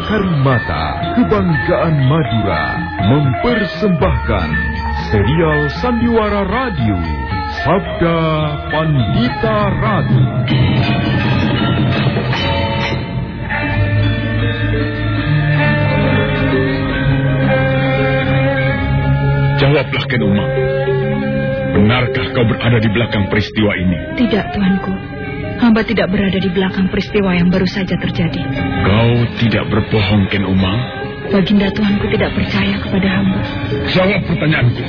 Karimata, kebanggaan Madura, mempersembahkan serial Sandiwara Radio, Sabda Pandita Ratu. Jawablah, Ken Umang. Benarkah kau berada di belakang peristiwa ini? Tidak, Tuanku. Hamba tidak berada di belakang peristiwa yang baru saja terjadi. Kau tidak berbohong, Ken Umang? Baginda Tuanku tidak percaya kepada hamba. Jawab pertanyaanku.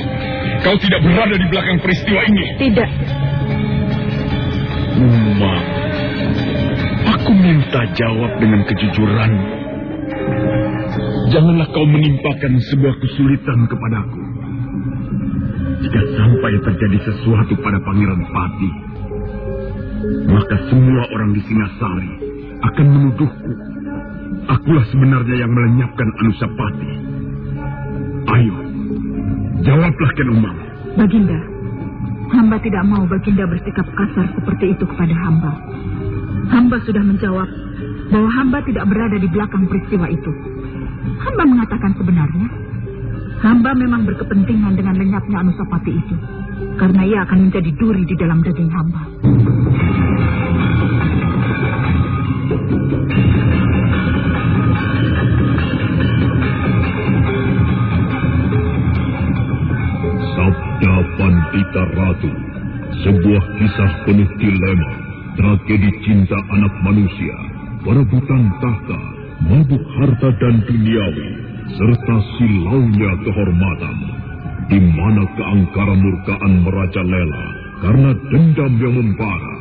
Kau tidak berada di belakang peristiwa ini? Tidak. Umang, aku minta jawab dengan kejujuran. Janganlah kau menimpakan sebuah kesulitan kepadaku. Jika sampai terjadi sesuatu pada Pangeran Pati, maka semua orang di Singasari akan menuduhku. Akulah sebenarnya yang melenyapkan Anusapati. Ayo, jawablah Ken Umang. Baginda, hamba tidak mau Baginda bersikap kasar seperti itu kepada hamba. Hamba sudah menjawab bahwa hamba tidak berada di belakang peristiwa itu. Hamba mengatakan sebenarnya, hamba memang berkepentingan dengan lenyapnya Anusapati itu. Karena ia akan menjadi duri di dalam daging hamba. Sabda Pandita Ratu, sebuah kisah penuh dilema, tragedi cinta anak manusia, perebutan tahta, mabuk harta dan duniawi, serta silaunya kehormatan, di mana keangkara murkaan merajalela karena dendam yang membara.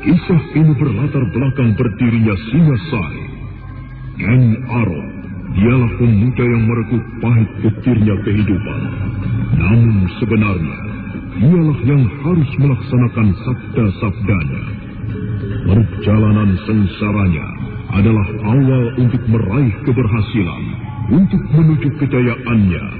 Kisah ini berlatar belakang berdirinya Singasari. Ken Aron, dialah pemuda yang merekuk pahit getirnya kehidupan. Namun sebenarnya, dialah yang harus melaksanakan sabda-sabdanya. Perjalanan sengsaranya adalah awal untuk meraih keberhasilan, untuk menuju kejayaannya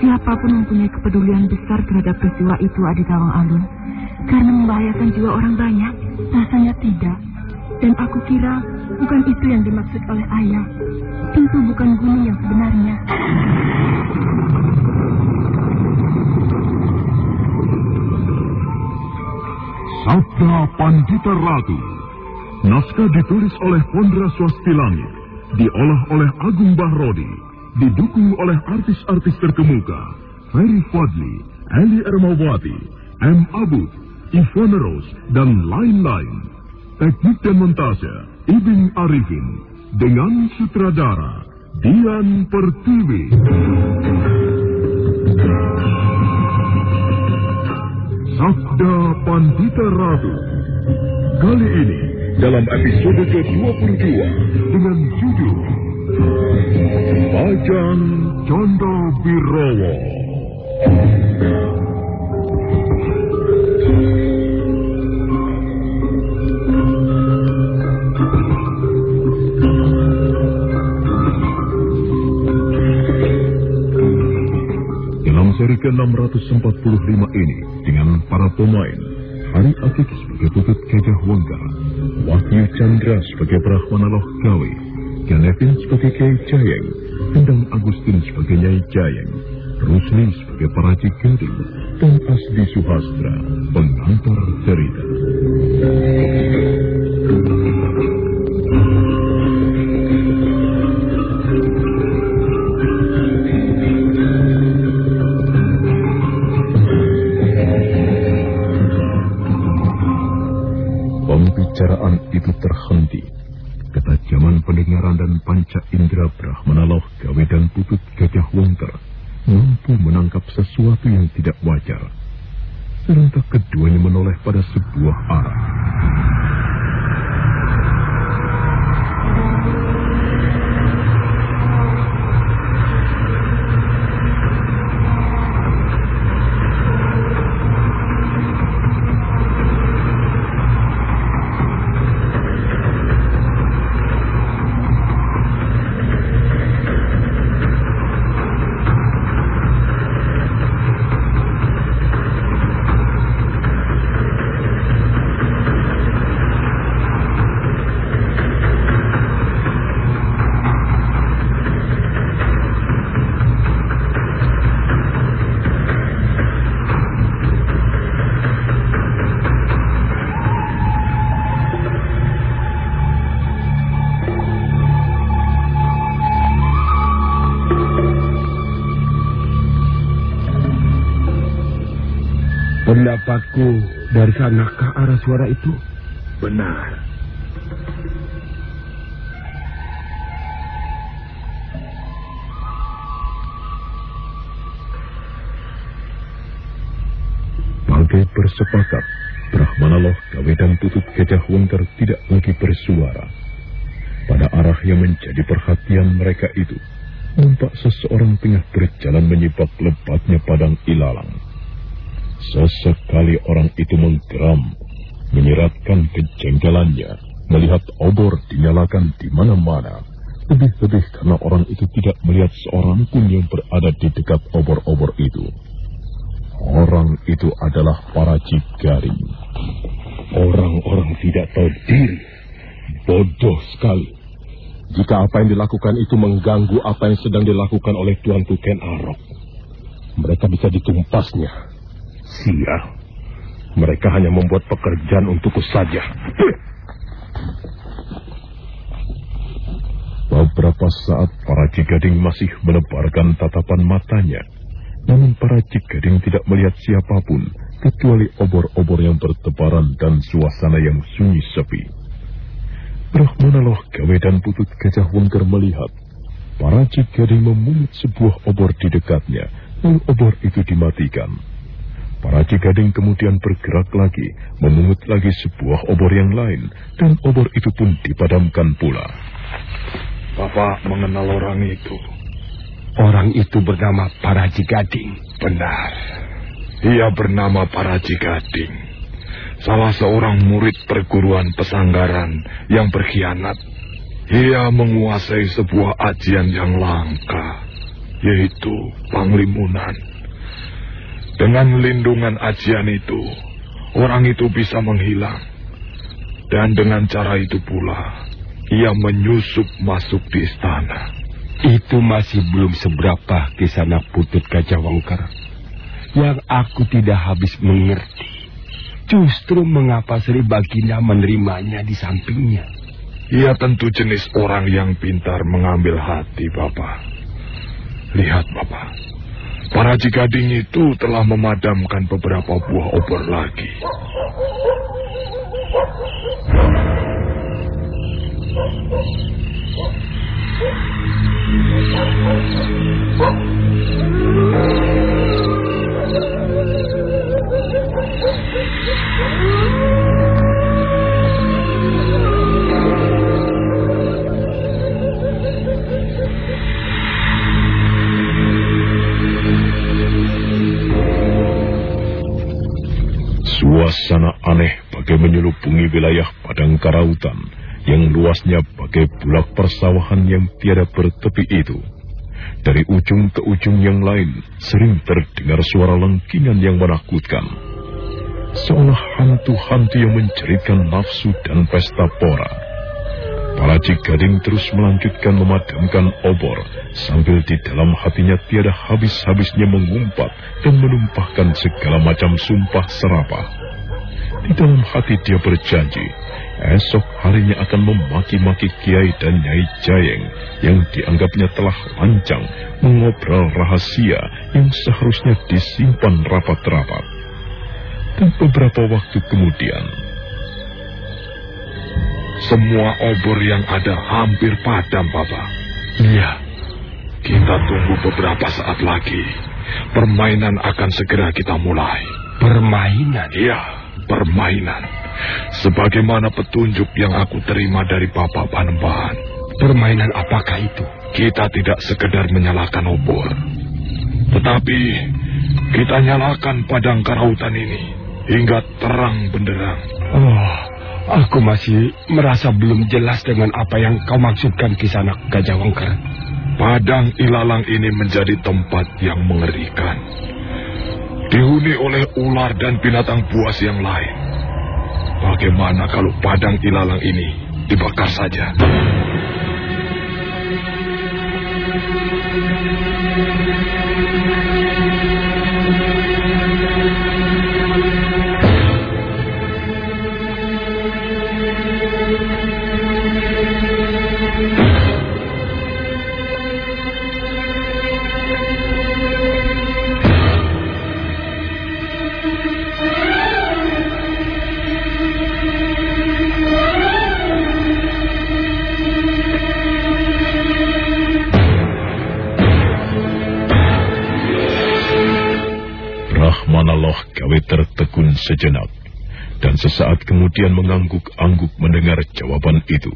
siapa pun mempunyai kepedulian besar terhadap peristiwa itu Adi Tawang Alun. Karena membahayakan jiwa orang banyak, rasanya tidak. Dan aku kira bukan itu yang dimaksud oleh ayah. Tentu bukan gunung yang sebenarnya. Sabda Pandita Ratu. Naskah ditulis oleh Pondra Swasti Langit, diolah oleh Agung Bahrodi, didukung oleh artis-artis terkemuka, Ferry Fadli, Ali Ermawati, M. Abud, Ivana Rose, dan lain-lain. Teknik dan montase, Ibing Arifin, dengan sutradara, Dian Pertiwi. Sabda Pandita Ratu. Kali ini dalam episode ke-22 dengan judul Bajang Condo Birowo. Dalam seri ke-645 ini dengan para pemain Hari Akik sebagai Putut Gajah Wangga, Wahyu Chandra sebagai Brahmana Loh Gawe, Ganevin sebagai Kiai Jayeng, Endang Agustin sebagai Nyai Jayeng, Rusli sebagai Paraji Gading, dan Asdi Suhastra, pengantar cerita. Pembicaraan itu terhenti. Bersepakat, Brahmana Loh, Gawe dan Tutut Gajah Wengker tidak lagi bersuara. Pada arah yang menjadi perhatian mereka itu, nampak seseorang tengah berjalan menyibak lebatnya padang ilalang. Sesekali orang itu menggeram, menyeratkan kejengkelannya, melihat obor dinyalakan di mana-mana. Lebih-lebih karena orang itu tidak melihat seorang pun yang berada di dekat obor-obor itu. Orang itu adalah para cigaring. Orang-orang tidak tahu diri. Bodoh sekali. Jika apa yang dilakukan itu mengganggu apa yang sedang dilakukan oleh Tuan Tuken Arok, mereka bisa ditumpasnya. Sial. Mereka hanya membuat pekerjaan untukku saja. Beberapa saat para Cigading masih menebarkan tatapan matanya namun para cigading tidak melihat siapa pun kecuali obor-obor yang bertebaran dan suasana yang sunyi sepi. Brahmana Loh Gawe dan Putut Gajah Wengker melihat para cigading memungut sebuah obor di dekatnya, lalu obor itu dimatikan. Para cigading kemudian bergerak lagi, memungut lagi sebuah obor yang lain, dan obor itu pun dipadamkan pula. Bapak mengenal orang itu. Orang itu bernama Paraji Gading. Benar. Ia bernama Paraji Gading. Salah seorang murid perguruan pesanggaran yang berkhianat. Ia menguasai sebuah ajian yang langka, yaitu Panglimunan. Dengan lindungan ajian itu, orang itu bisa menghilang. Dan dengan cara itu pula, ia menyusup masuk di istana. Itu masih belum seberapa kisah putut Gajah Wongker. Yang aku tidak habis mengerti. Justru mengapa Sri Baginda menerimanya di sampingnya. Ia tentu jenis orang yang pintar mengambil hati, Bapak. Lihat, Bapak. Para Jigading itu telah memadamkan beberapa buah obor lagi. Suasana aneh bagai menyelubungi wilayah Padang Karautan yang luasnya bagai bulak persawahan yang tiada bertepi itu. Dari ujung ke ujung yang lain sering terdengar suara lengkingan yang menakutkan. Seolah hantu-hantu yang menceritkan nafsu dan pesta pora. Para Gading terus melanjutkan memadamkan obor sambil di dalam hatinya tiada habis-habisnya mengumpat dan menumpahkan segala macam sumpah serapah. Di dalam hati dia berjanji esok harinya akan memaki-maki Kiai dan Nyai Jayeng yang dianggapnya telah lancang mengobrol rahasia yang seharusnya disimpan rapat-rapat. Dan beberapa waktu kemudian, semua obor yang ada hampir padam, Papa. Iya. Kita tunggu beberapa saat lagi. Permainan akan segera kita mulai. Permainan? Iya, permainan. Sebagaimana petunjuk yang aku terima dari Bapak Panembahan. Permainan apakah itu? Kita tidak sekedar menyalakan obor. Tetapi kita nyalakan padang karautan ini hingga terang benderang. Oh, aku masih merasa belum jelas dengan apa yang kau maksudkan kisanak Gajah Wongker. Padang ilalang ini menjadi tempat yang mengerikan. Dihuni oleh ular dan binatang buas yang lain. Bagaimana kalau padang tilalang ini dibakar saja? Sejenak dan sesaat kemudian mengangguk-angguk mendengar jawaban itu.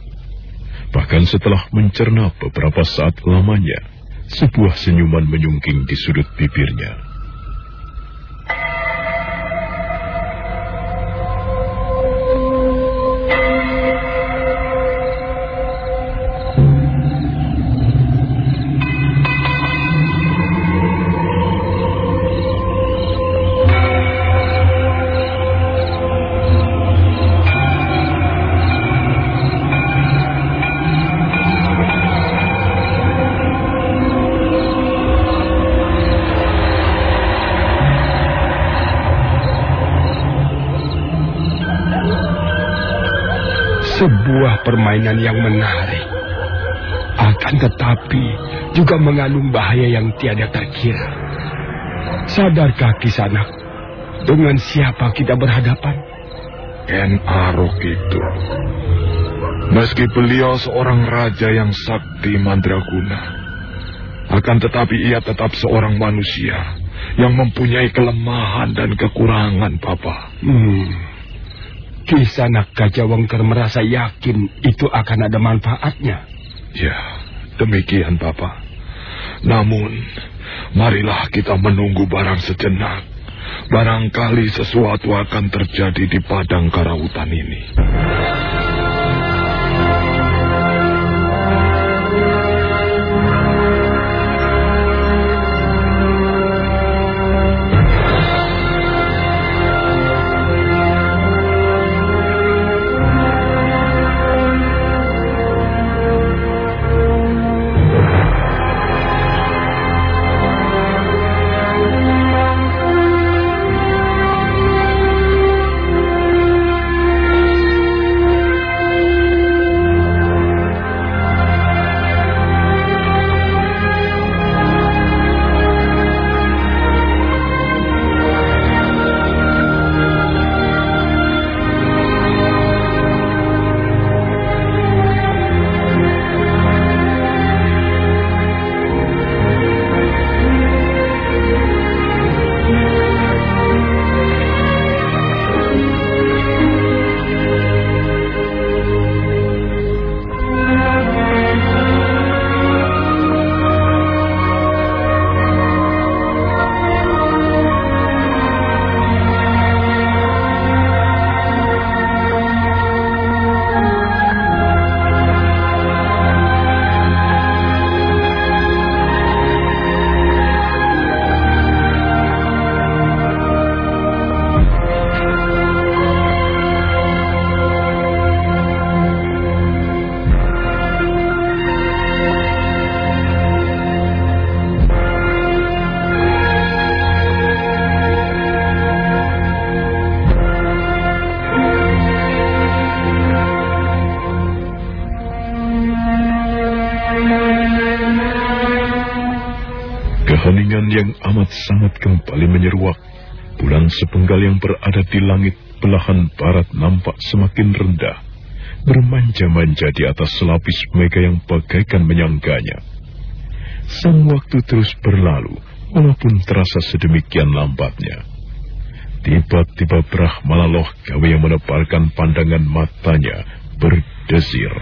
Bahkan setelah mencerna beberapa saat lamanya, sebuah senyuman menyungking di sudut bibirnya. Permainan yang menarik. Akan tetapi juga mengandung bahaya yang tiada terkira. Sadarkah Kisanak dengan siapa kita berhadapan? Ken Arok itu. Meski beliau seorang raja yang sakti mandraguna, akan tetapi ia tetap seorang manusia yang mempunyai kelemahan dan kekurangan, Papa. Hmm. Kisanak Gajah Wengker merasa yakin itu akan ada manfaatnya. Ya, demikian Bapak. Namun, marilah kita menunggu barang sejenak. Barangkali sesuatu akan terjadi di padang karautan ini. Di langit belahan barat nampak semakin rendah, bermanja-manja di atas selapis mega yang bagaikan menyangganya. Sang waktu terus berlalu, walaupun terasa sedemikian lambatnya. Tiba-tiba Brahmala Loh gawe yang menebarkan pandangan matanya berdesir.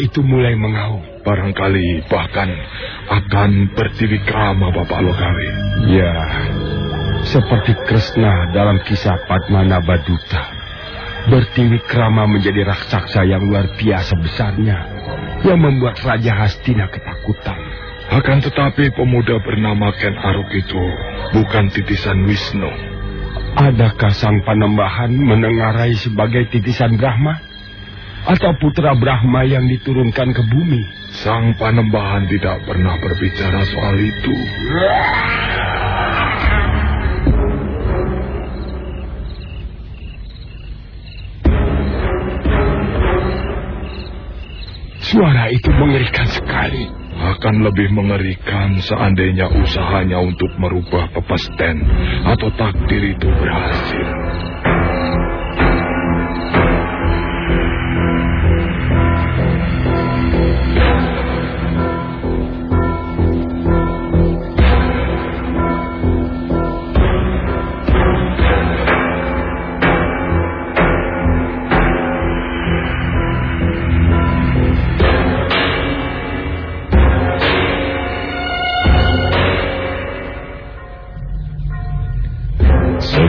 Itu mulai mengaum. Barangkali bahkan akan berdiri krama Bapak Logawe. Ya, seperti Kresna dalam kisah Padmana Baduta. Bertiwi krama menjadi raksasa yang luar biasa besarnya. Yang membuat Raja Hastina ketakutan. Akan tetapi pemuda bernama Ken Aruk itu bukan titisan Wisnu. Adakah sang panembahan menengarai sebagai titisan Brahma? Atau putra Brahma yang diturunkan ke bumi? Sang Panembahan tidak pernah berbicara soal itu. Suara itu mengerikan sekali. Akan lebih mengerikan seandainya usahanya untuk merubah pepesten atau takdir itu berhasil.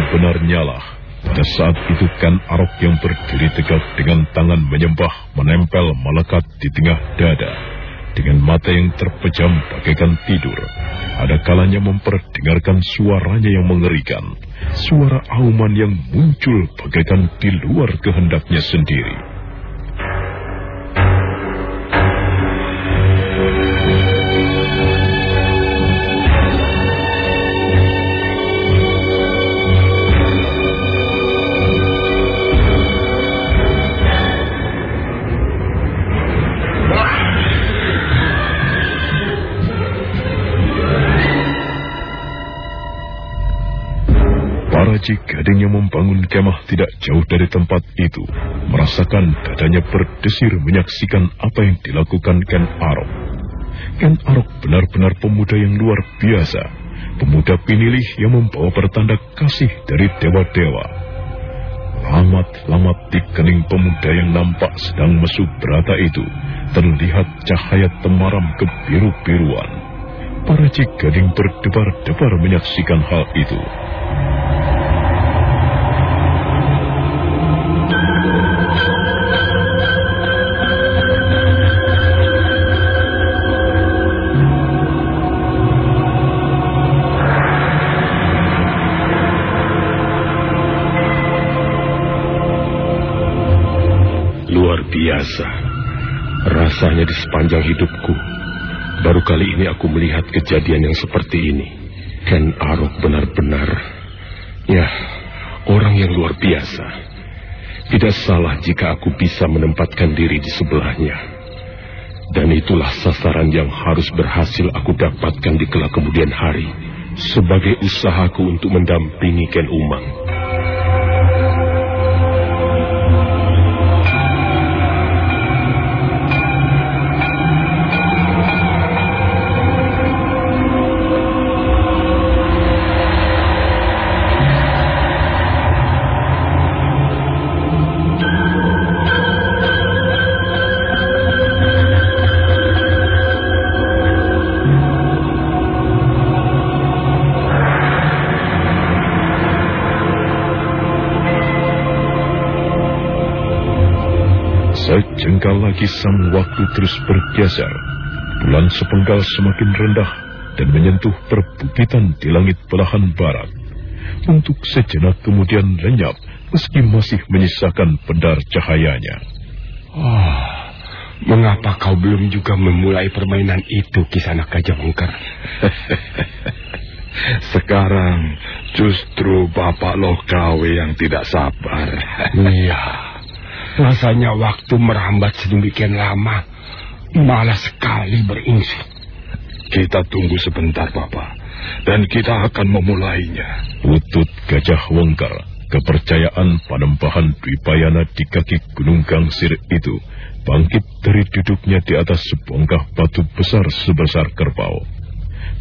Sebenarnya lah, pada saat itu kan Arok yang berdiri tegak dengan tangan menyembah menempel melekat di tengah dada. Dengan mata yang terpejam bagaikan tidur. Ada kalanya memperdengarkan suaranya yang mengerikan. Suara auman yang muncul bagaikan di luar kehendaknya sendiri. Para Gading yang membangun kemah tidak jauh dari tempat itu, merasakan dadanya berdesir menyaksikan apa yang dilakukan Ken Arok. Ken Arok benar-benar pemuda yang luar biasa, pemuda pinilih yang membawa pertanda kasih dari dewa-dewa. Lamat-lamat di kening pemuda yang nampak sedang mesu berata itu, terlihat cahaya temaram kebiru-biruan. Para Gading berdebar-debar menyaksikan hal itu. Biasa. Rasanya di sepanjang hidupku, baru kali ini aku melihat kejadian yang seperti ini. Ken Arok benar-benar, ya, orang yang luar biasa. Tidak salah jika aku bisa menempatkan diri di sebelahnya. Dan itulah sasaran yang harus berhasil aku dapatkan di kelak kemudian hari sebagai usahaku untuk mendampingi Ken Umang. Sejengkal lagi sang waktu terus bergeser. Bulan sepenggal semakin rendah dan menyentuh perbukitan di langit belahan barat. Untuk sejenak kemudian lenyap meski masih menyisakan pendar cahayanya. Oh, mengapa kau belum juga memulai permainan itu, Kisanak Gajah Wengker? Sekarang justru Bapak Lokawe yang tidak sabar. Iya, rasanya waktu merambat sedemikian lama, malah sekali beringsut. Kita tunggu sebentar, Bapak. Dan kita akan memulainya. Utut Gajah Wengkar, kepercayaan panembahan Dwipayana di kaki Gunung Gangsir itu bangkit dari duduknya di atas sebongkah batu besar sebesar kerbau.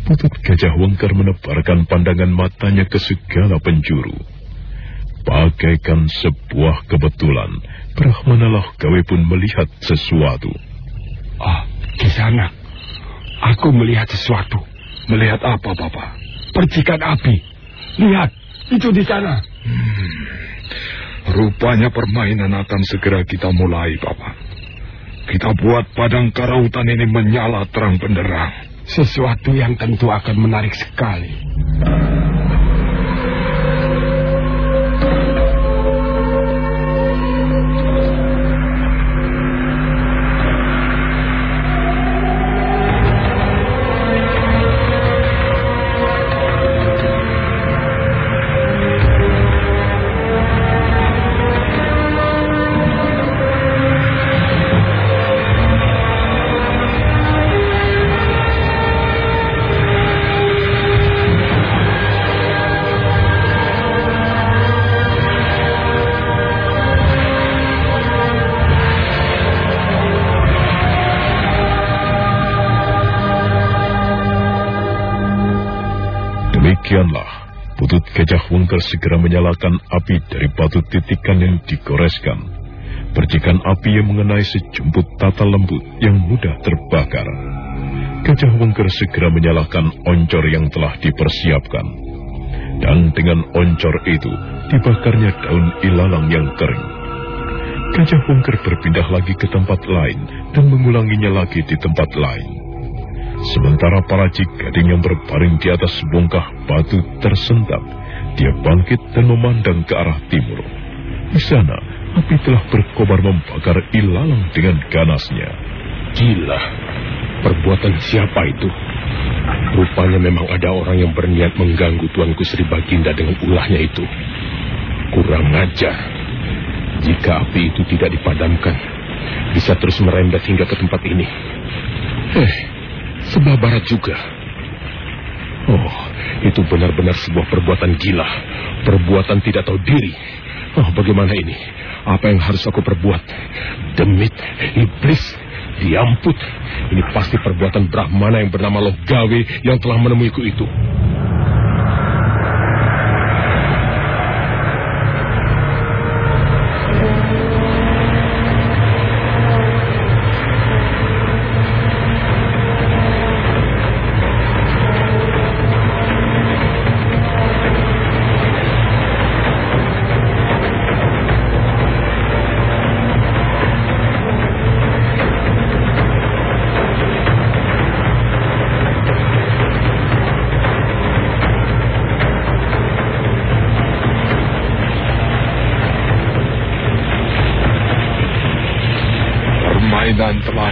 Putut Gajah Wengkar menebarkan pandangan matanya ke segala penjuru. Bagaikan sebuah kebetulan, Brahmana Gawe pun melihat sesuatu. Ah, Kisanak, aku melihat sesuatu. Melihat apa, Bapak? Percikan api. Lihat, itu di sana. Hmm. Rupanya permainan akan segera kita mulai, Bapak. Kita buat padang karautan ini menyala terang benderang. Sesuatu yang tentu akan menarik sekali. Demikianlah, Putut Gajah Wengker segera menyalakan api dari batu titikan yang digoreskan. Percikan api yang mengenai sejumput tata lembut yang mudah terbakar. Gajah Wengker segera menyalakan oncor yang telah dipersiapkan. Dan dengan oncor itu dibakarnya daun ilalang yang kering. Gajah Wengker berpindah lagi ke tempat lain dan mengulanginya lagi di tempat lain. Sementara para gading yang berbaring di atas bongkah batu tersentak, dia bangkit dan memandang ke arah timur. Di sana, api telah berkobar membakar ilalang dengan ganasnya. Gila, perbuatan siapa itu? Rupanya memang ada orang yang berniat mengganggu Tuanku Sri Baginda dengan ulahnya itu. Kurang ajar. Jika api itu tidak dipadamkan, bisa terus merembet hingga ke tempat ini. Eh, sebelah barat juga. Oh, itu benar-benar sebuah perbuatan gila. Perbuatan tidak tahu diri. Oh, bagaimana ini? Apa yang harus aku perbuat? Demit, iblis, diamput. Ini pasti perbuatan Brahmana yang bernama Logawe yang telah menemuiku itu.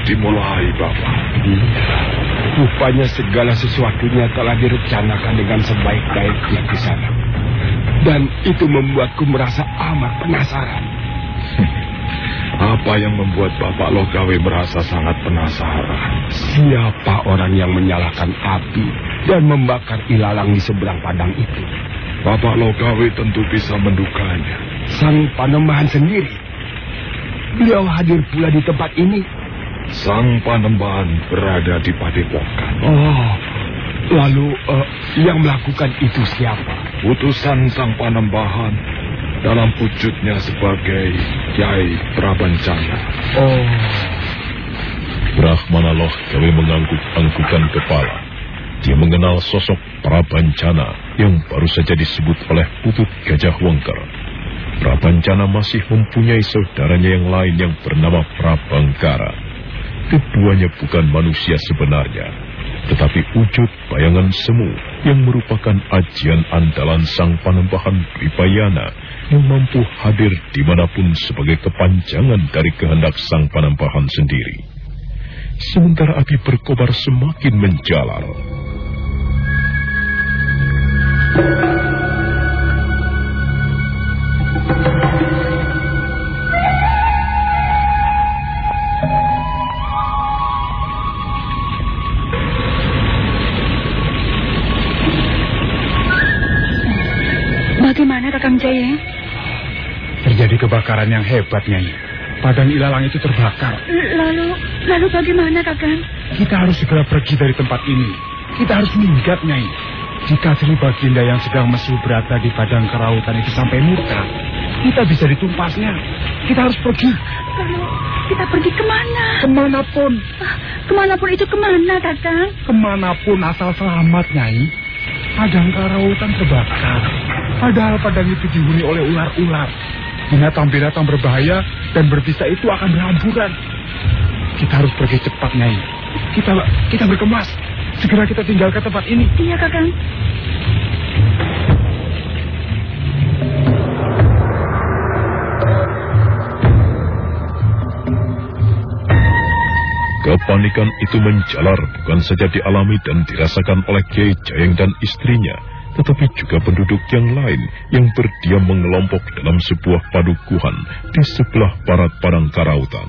Dimulai, Bapak. Rupanya segala sesuatunya telah direncanakan dengan sebaik-baiknya di sana. Dan itu membuatku merasa amat penasaran. Apa yang membuat Bapak Logawe merasa sangat penasaran? Siapa orang yang menyalakan api dan membakar ilalang di seberang padang itu? Bapak Logawe tentu bisa mendukanya. Sang Panembahan sendiri. Beliau hadir pula di tempat ini Sang Panembahan berada di padepokan. Oh, lalu uh, yang melakukan itu siapa? Utusan Sang Panembahan dalam wujudnya sebagai Kiai Prabancana. Oh. Brahmana Loh kami mengangguk-anggukan kepala. Dia mengenal sosok Prabancana yang baru saja disebut oleh Putut Gajah Wengker. Prabancana masih mempunyai saudaranya yang lain yang bernama Prabangkara. Keduanya bukan manusia sebenarnya, tetapi wujud bayangan semu yang merupakan ajian andalan sang panembahan Pripayana yang mampu hadir di mana pun sebagai kepanjangan dari kehendak sang panembahan sendiri. Sementara api berkobar semakin menjalar. Kakang Jaya? Terjadi kebakaran yang hebat, Nyai. Padang ilalang itu terbakar. Lalu, lalu bagaimana, Kakang? Kita harus segera pergi dari tempat ini. Kita harus minggat, Nyai. Jika Sri Baginda yang sedang mesum berada di padang kerautan itu sampai murka, kita bisa ditumpasnya. Kita harus pergi. Lalu, kita pergi ke mana? Ke mana pun. Ah, ke mana pun itu ke mana, Kakang? Ke mana pun asal selamat, Nyai. Padang kerautan terbakar. Padahal padang itu dihuni oleh ular-ular. Binatang-binatang berbahaya dan berbisa itu akan berhamburan. Kita harus pergi cepat, Nyai. Kita kita berkemas. Segera kita tinggalkan tempat ini. Iya, Kakang. Kepanikan itu menjalar bukan saja dialami dan dirasakan oleh Kiai Jayeng dan istrinya, tetapi juga penduduk yang lain yang berdiam mengelompok dalam sebuah padukuhan di sebelah barat padang karautan.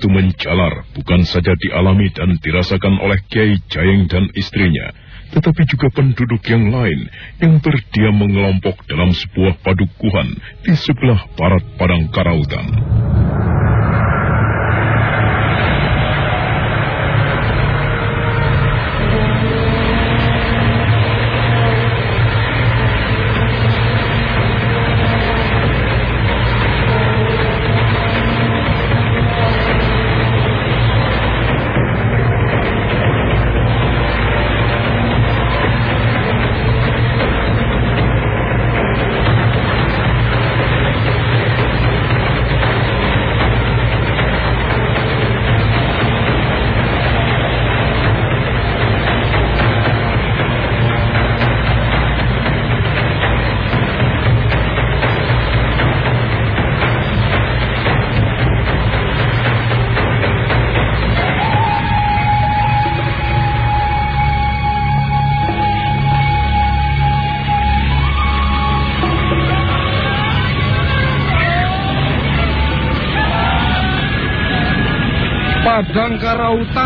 Itu menjalar bukan saja dialami dan dirasakan oleh Kiai Jayeng dan istrinya, tetapi juga penduduk yang lain yang berdiam mengelompok dalam sebuah padukuhan di sebelah barat Padang Karautan.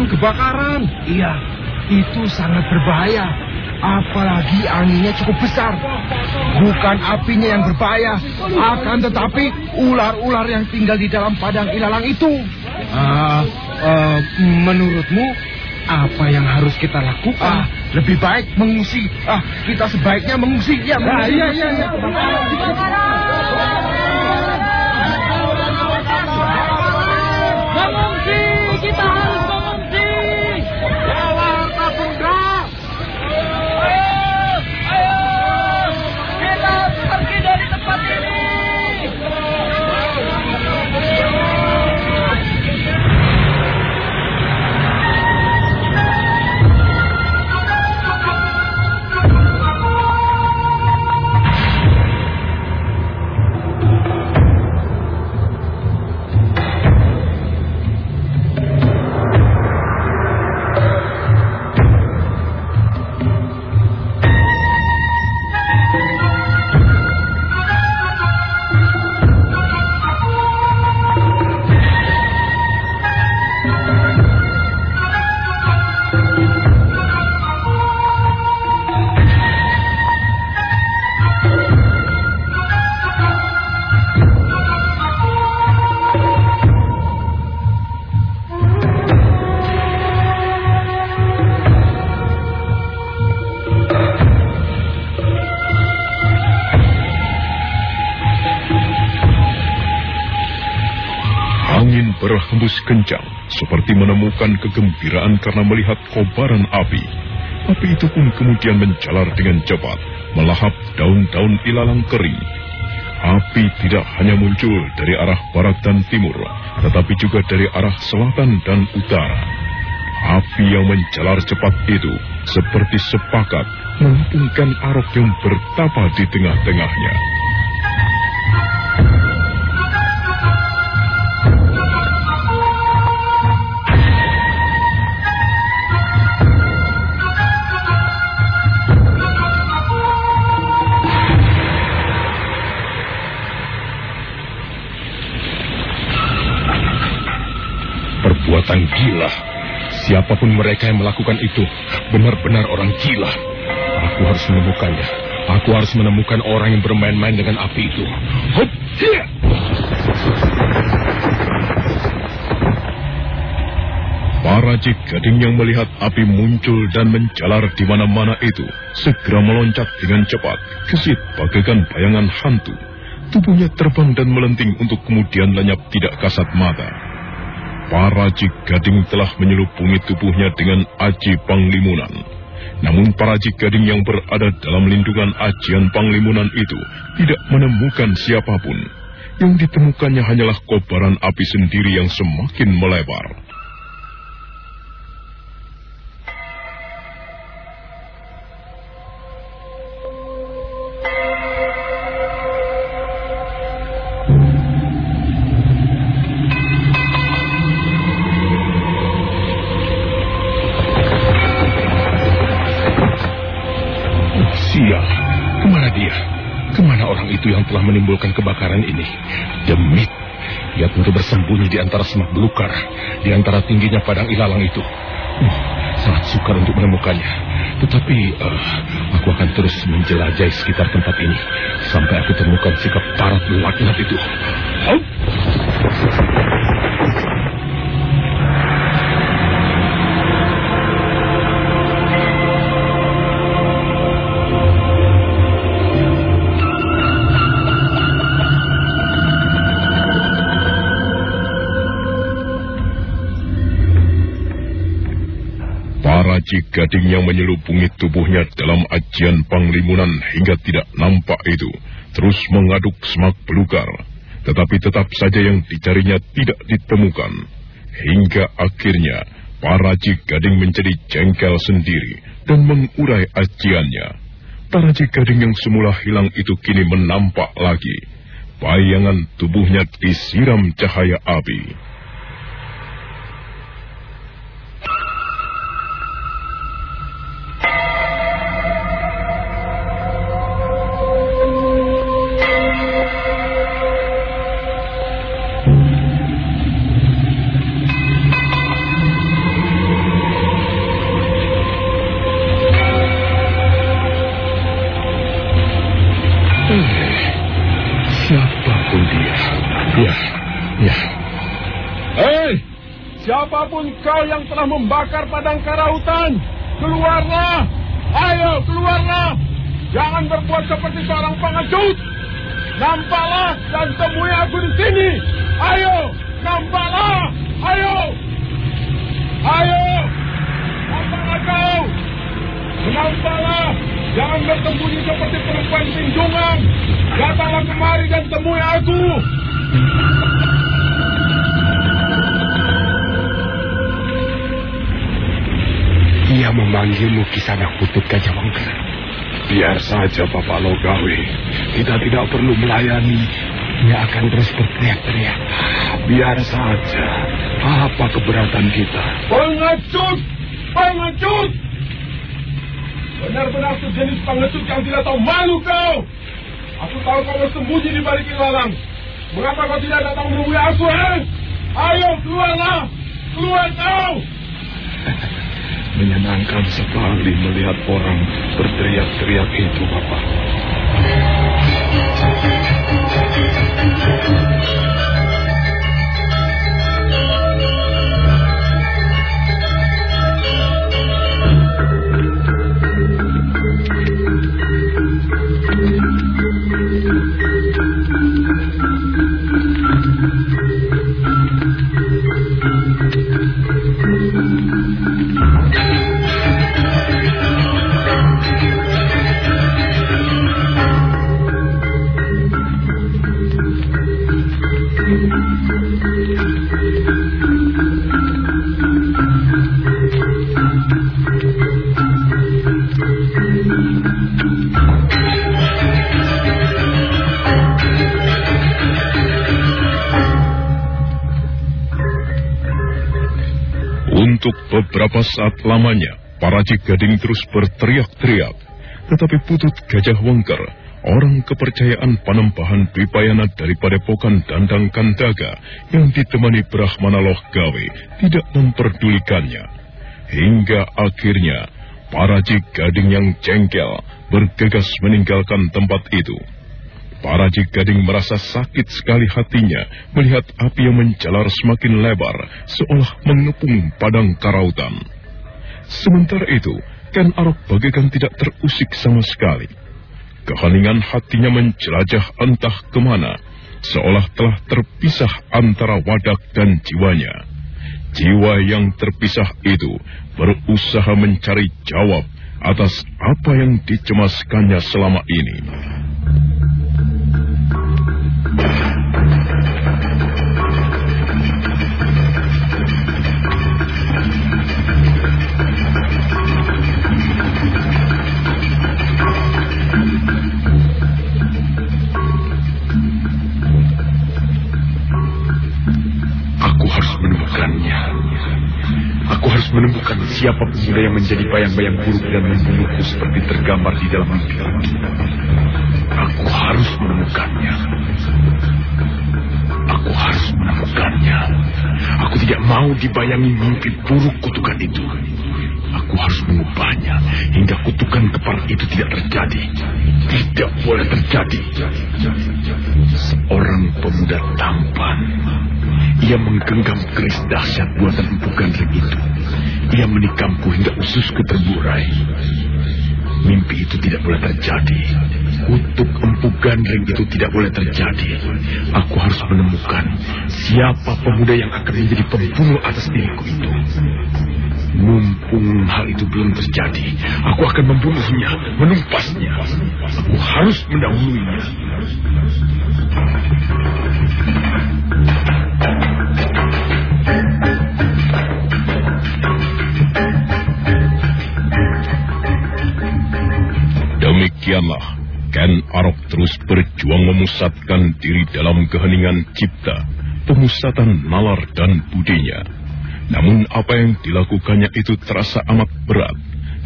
Kebakaran. Iya, itu sangat berbahaya. Apalagi anginnya cukup besar. Bukan apinya yang berbahaya, akan tetapi ular-ular yang tinggal di dalam padang ilalang itu. Ah, eh, menurutmu apa yang harus kita lakukan? Ah, lebih baik mengungsi. Ah, kita sebaiknya mengungsi. Ya, Ah, mengungsi. iya, iya, iya. Mengungsi, kita seperti menemukan kegembiraan karena melihat kobaran api. Api itu pun kemudian menjalar dengan cepat, melahap daun-daun ilalang kering. Api tidak hanya muncul dari arah barat dan timur, tetapi juga dari arah selatan dan utara. Api yang menjalar cepat itu seperti sepakat menghubungkan arok yang bertapa di tengah-tengahnya. Perbuatan gila. Siapa pun mereka yang melakukan itu, benar-benar orang gila. Aku harus menemukannya. Aku harus menemukan orang yang bermain-main dengan api itu. Hup! Para Cik Gading yang melihat api muncul dan menjalar di mana-mana itu segera meloncat dengan cepat, gesit bagaikan bayangan hantu. Tubuhnya terbang dan melenting untuk kemudian lenyap tidak kasat mata. Para Gading telah menyelubungi tubuhnya dengan aji panglimunan. Namun para Gading yang berada dalam lindungan ajian Panglimunan itu tidak menemukan siapa pun. Yang ditemukannya hanyalah kobaran api sendiri yang semakin melebar. Menimbulkan kebakaran ini. Demit. Dia tentu bersembunyi di antara semak belukar, di antara tingginya padang ilalang itu. Oh, sangat sukar untuk menemukannya. Tetapi uh, aku akan terus menjelajahi sekitar tempat ini sampai aku temukan sikap parat laknat itu. Oh. Haji Gading yang menyelubungi tubuhnya dalam ajian panglimunan hingga tidak nampak itu terus mengaduk semak belukar. Tetapi tetap saja yang dicarinya tidak ditemukan. Hingga akhirnya para Haji Gading menjadi jengkel sendiri dan mengurai ajiannya. Para Haji Gading yang semula hilang itu kini menampak lagi. Bayangan tubuhnya disiram cahaya api. Telah membakar padang karautan. Keluarlah! Ayo, keluarlah! Jangan berbuat seperti seorang pengecut. Nampaklah dan temui aku di sini. Ayo, nampaklah! Ayo! Ayo! Nampaklah kau! Nampaklah! Jangan bertembunyi seperti perempuan pinjungan. Datanglah kemari dan temui aku. Memanggilmu kisana kutub Gajah Wangker. Biar saja Bapak Logawi. Kita tidak perlu melayani. Dia akan terus berteriak-teriak. Biar saja. Apa keberatan kita? Pengecut! Pengecut! Benar-benar sejenis pengecut yang tidak tahu malu kau. Aku tahu kau bersembunyi di balik ilalang. Mengapa kau tidak datang menemui aku, eh? Ayo, keluarlah! Keluar kau! Menyenangkan sekali melihat orang berteriak-teriak itu, Bapak. Beberapa saat lamanya, para Gading terus berteriak-teriak. Tetapi Putut Gajah Wengker, orang kepercayaan Panembahan Dwipayana dari Padepokan Dandang Kandaga yang ditemani Brahmana Loh Gawe, tidak memperdulikannya. Hingga akhirnya, para Gading yang jengkel bergegas meninggalkan tempat itu. Para Gading merasa sakit sekali hatinya melihat api yang menjalar semakin lebar, seolah mengepung padang karautan. Sementara itu, Ken Arok bagaikan tidak terusik sama sekali. Keheningan hatinya menjelajah entah ke mana, seolah telah terpisah antara wadak dan jiwanya. jiwa yang terpisah itu berusaha mencari jawab atas apa yang dicemaskannya selama ini. Menemukan siapa pemuda yang menjadi bayang-bayang buruk dan membunuhku seperti tergambar di dalam mimpi. Aku harus menemukannya. Aku harus menemukannya. Aku tidak mau dibayangi mimpi buruk kutukan itu. Aku harus mengubahnya hingga kutukan kepala itu tidak terjadi. Tidak boleh terjadi. Seorang pemuda tampan. Ia menggenggam keris dahsyat buatan gandring itu. Ia menikamku hingga ususku terburai. Mimpi itu tidak boleh terjadi. Kutuk empu gandring itu tidak boleh terjadi. Aku harus menemukan siapa pemuda yang akan menjadi pembunuh atas diriku itu. Mumpung hal itu belum terjadi, aku akan membunuhnya, menumpasnya. Aku harus mendahulunya. Demikianlah Ken Arok terus berjuang memusatkan diri dalam keheningan cipta, pemusatan nalar dan budinya. Namun apa yang dilakukannya itu terasa amat berat,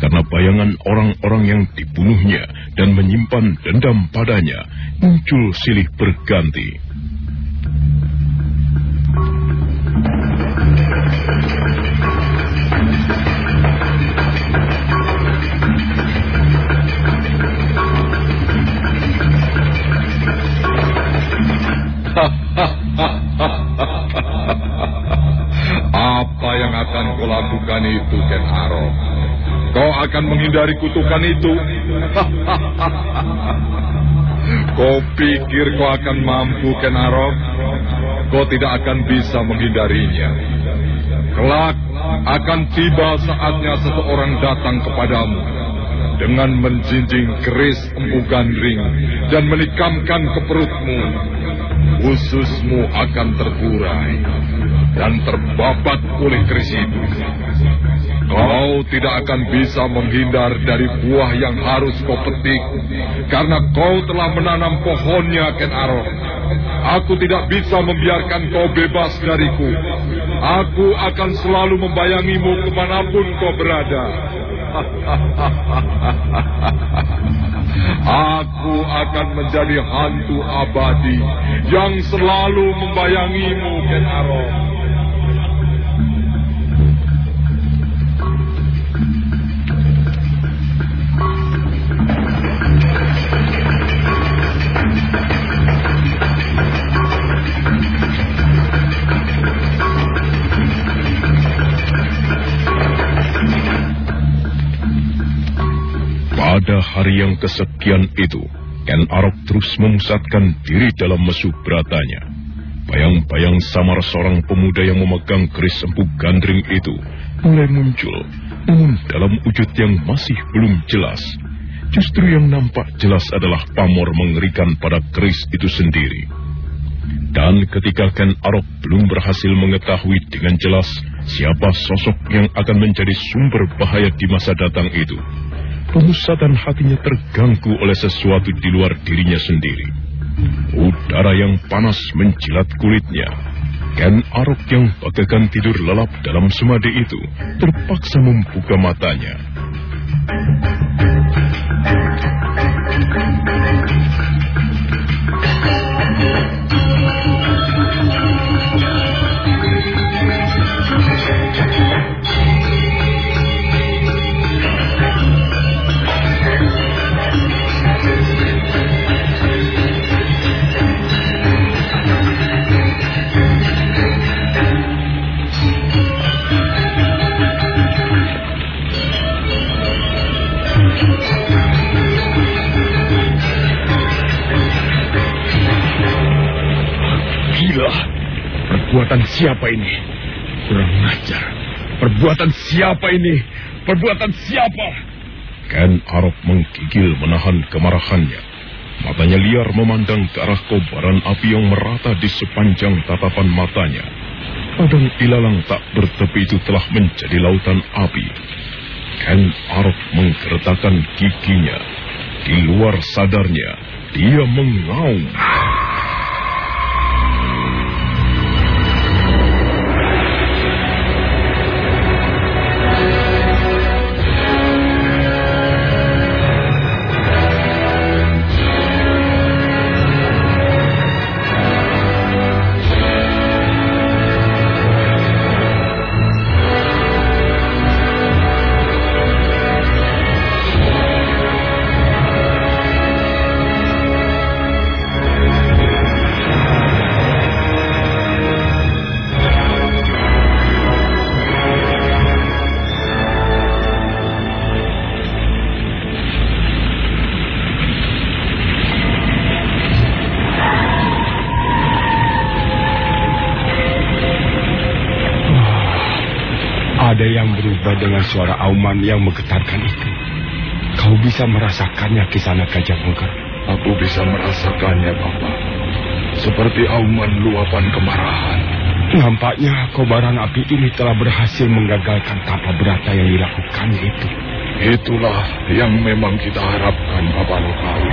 karena bayangan orang-orang yang dibunuhnya dan menyimpan dendam padanya muncul silih berganti. Lakukan itu, Ken Arok? Kau akan menghindari kutukan itu? kau pikir kau akan mampu, Ken Arok? Kau tidak akan bisa menghindarinya. Kelak akan tiba saatnya seseorang datang kepadamu dengan menjinjing keris empu gandring dan menikamkan ke perutmu ususmu akan terburai dan terbabat oleh keris itu. Kau tidak akan bisa menghindar dari buah yang harus kau petik karena kau telah menanam pohonnya, Ken Arok. Aku tidak bisa membiarkan kau bebas dariku. Aku akan selalu membayangimu ke mana pun kau berada. Aku akan menjadi hantu abadi yang selalu membayangimu, Ken Arok. Pada hari yang kesekian itu, Ken Arok terus memusatkan diri dalam mesu beratanya. Bayang-bayang samar seorang pemuda yang memegang keris empu gandring itu mulai muncul, namun dalam wujud yang masih belum jelas. Justru yang nampak jelas adalah pamor mengerikan pada keris itu sendiri. Dan ketika Ken Arok belum berhasil mengetahui dengan jelas siapa sosok yang akan menjadi sumber bahaya di masa datang itu, pemusatan hatinya terganggu oleh sesuatu di luar dirinya sendiri. Udara yang panas menjilat kulitnya. Ken Arok yang bagaikan tidur lelap dalam semadi itu terpaksa membuka matanya. Perbuatan siapa ini? Kurang ajar. Perbuatan siapa ini? Perbuatan siapa? Ken Arok menggigil menahan kemarahannya. Matanya liar memandang ke arah kobaran api yang merata di sepanjang tatapan matanya. Padang ilalang tak bertepi itu telah menjadi lautan api. Ken Arok menggertakkan giginya. Di luar sadarnya, dia mengaum. Auman yang menggetarkan itu. Kau bisa merasakannya di sana Gajah Wengker. Aku bisa merasakannya, Bapak. Seperti auman luapan kemarahan. Nampaknya kobaran api ini telah berhasil menggagalkan tapa berata yang dilakukannya itu. Itulah yang memang kita harapkan, Bapak Lokawi.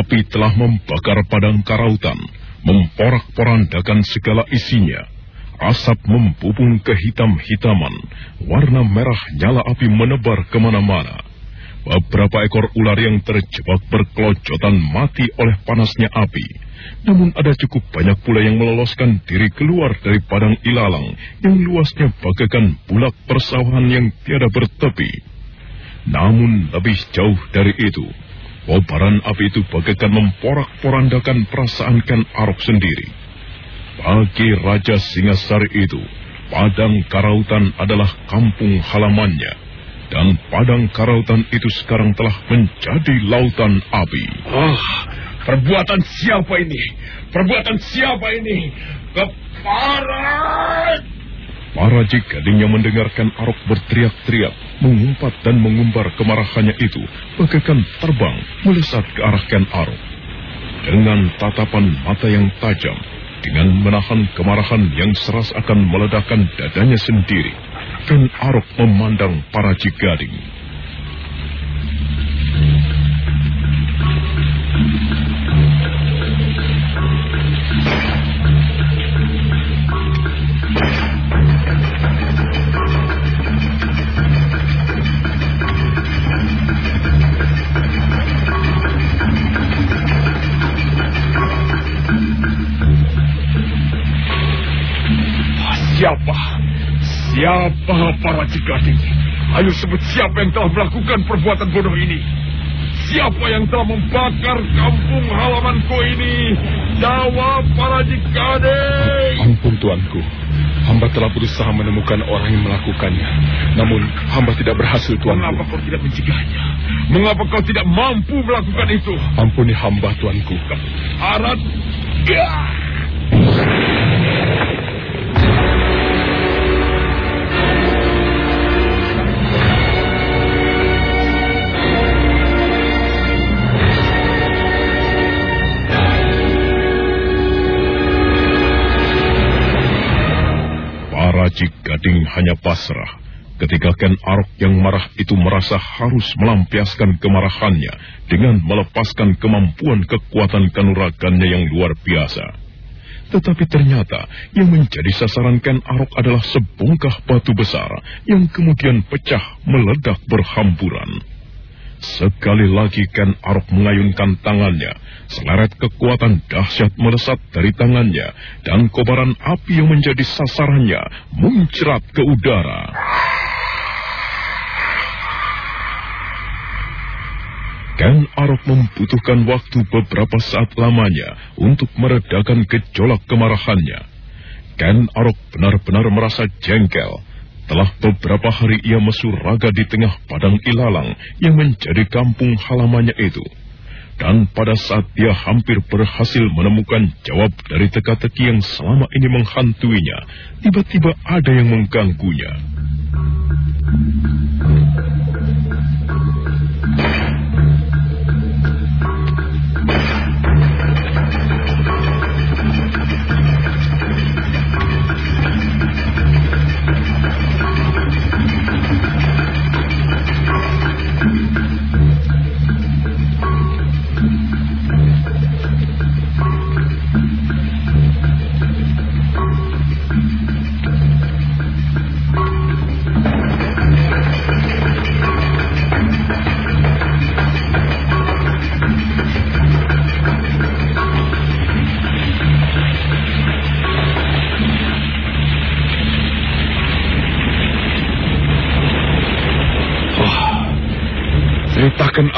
Api telah membakar padang karautan, memporak-porandakan segala isinya. Asap membubung ke hitam-hitaman, warna merah nyala api menebar ke mana-mana. Beberapa ekor ular yang terjebak berkelojotan mati oleh panasnya api. Namun ada cukup banyak pula yang meloloskan diri keluar dari padang ilalang yang luasnya bagaikan bulak persawahan yang tiada bertepi. Namun lebih jauh dari itu, kobaran api itu bagaikan memporak-porandakan perasaan Ken Arok sendiri. Bagi Raja Singasari itu, Padang Karautan adalah kampung halamannya. Dan Padang Karautan itu sekarang telah menjadi lautan api. Ah, perbuatan siapa ini? Perbuatan siapa ini? Keparat! Para yang mendengarkan Arok berteriak-teriak, mengumpat dan mengumbar kemarahannya itu, bagaikan terbang melesat ke arah Ken Arok. Dengan tatapan mata yang tajam, dengan menahan kemarahan yang seras akan meledakkan dadanya sendiri, Ken Arok memandang para Gading. Siapa? Siapa para Gading? Ayo sebut siapa yang telah melakukan perbuatan bodoh ini. Siapa yang telah membakar kampung halamanku ini? Jawab para Gading! Ampun tuanku, hamba telah berusaha menemukan orang yang melakukannya. Namun hamba tidak berhasil tuanku. Mengapa kau tidak mencegahnya? Mengapa kau tidak mampu melakukan itu? Ampuni hamba tuanku. Arat. Ya. Para Gading hanya pasrah ketika Ken Arok yang marah itu merasa harus melampiaskan kemarahannya dengan melepaskan kemampuan kekuatan kanuragannya yang luar biasa. Tetapi ternyata yang menjadi sasaran Ken Arok adalah sebongkah batu besar yang kemudian pecah meledak berhamburan. Sekali lagi Ken Arok mengayunkan tangannya. Seleret kekuatan dahsyat melesat dari tangannya. Dan kobaran api yang menjadi sasarannya muncrat ke udara. Ken Arok membutuhkan waktu beberapa saat lamanya untuk meredakan gejolak kemarahannya. Ken Arok benar-benar merasa jengkel telah beberapa hari ia mesur raga di tengah padang ilalang yang menjadi kampung halamannya itu. Dan pada saat dia hampir berhasil menemukan jawab dari teka-teki yang selama ini menghantuinya, tiba-tiba ada yang mengganggunya.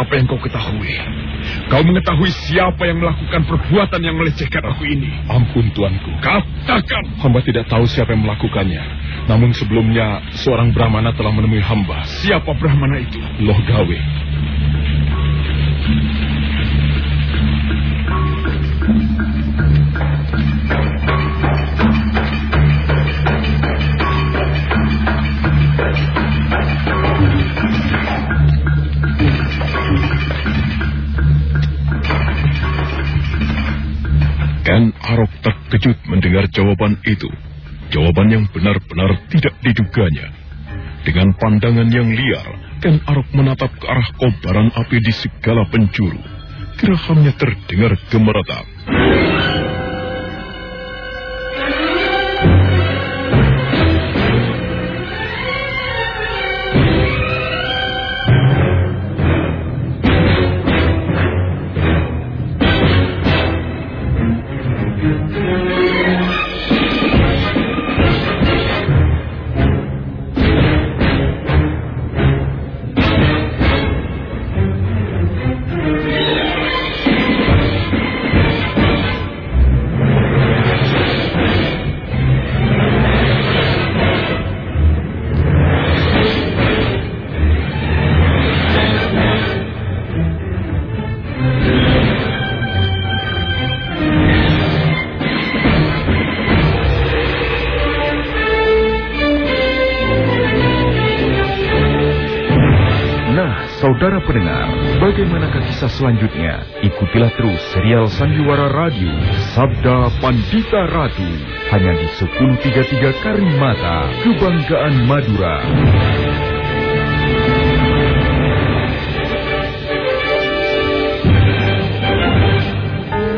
Apa yang kau ketahui. Kau mengetahui siapa yang melakukan perbuatan yang melecehkan aku ini. Ampun tuanku. Katakan. Hamba tidak tahu siapa yang melakukannya. Namun sebelumnya seorang Brahmana telah menemui hamba. Siapa Brahmana itu? Loh Gawe. Terkejut mendengar jawaban itu. Jawaban yang benar-benar tidak diduganya. Dengan pandangan yang liar, Ken Arok menatap ke arah kobaran api di segala penjuru. Gerahamnya terdengar gemeretak. Kisah selanjutnya? Ikutilah terus serial Sandiwara Radio, Sabda Pandita Ratu, hanya di 1033 Karimata, Kebanggaan Madura.